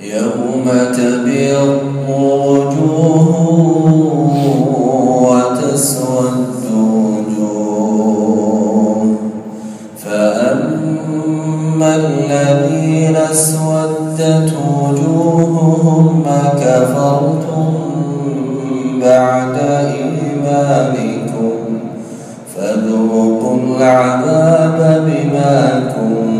يوم تبيض وجوه وتسود وجوه فأما الذين اسودت وجوههم كفرتم بعد إيمانكم. فذوقوا العذاب بما كنتم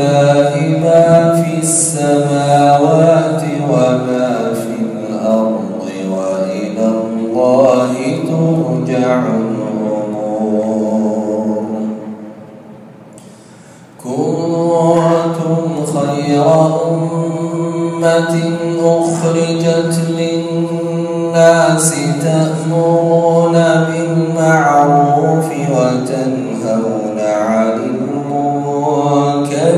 ولله ما في السماوات وما في الأرض وإلى الله ترجع الأمور. كنتم خير أمة أخرجت للناس تأمرون بالمعروف وتنهون عن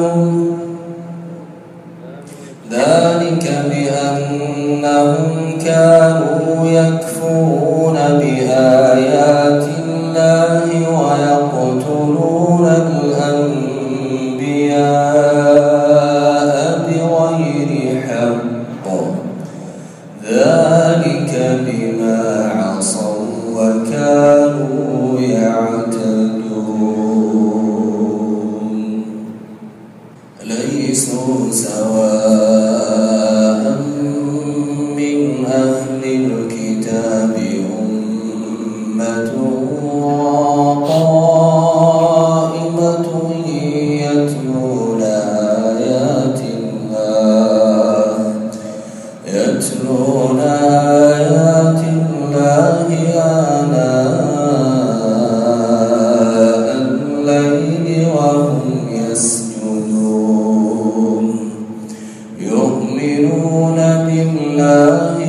بأنهم ذلك بأنهم كانوا يكفرون بآيات الله ويقتلون سواء من أهل الكتاب أمة قائمة يتلون آيات الله. يتلون آيات الله. يؤمنون بالله.